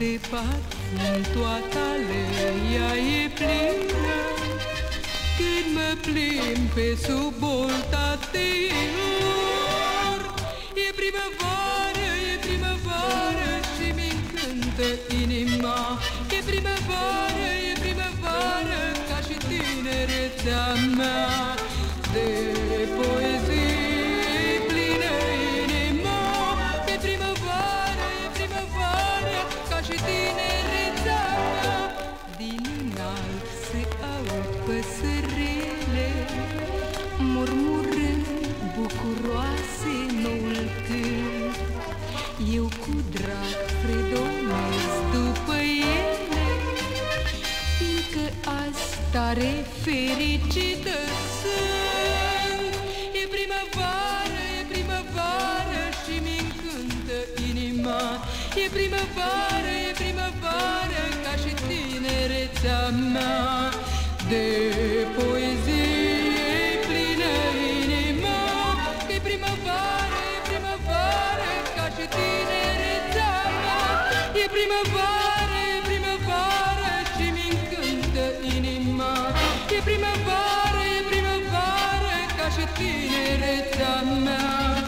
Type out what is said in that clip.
În toată aleia e plină. Când mă plimb pe sub bolta E primăvară, e primăvară și mi încântă inima. E primăvară, e primăvară ca și tinerețea mea azi tare fericită sunt. E primăvară, e primăvară și mi încântă inima. E primăvară, e primăvară ca și tinerețea mea. De poezie plină inima. E primăvară, e primăvară ca și tinerețea mea. E primăvară, primăvară, e primăvară ca și tinerețea mea. De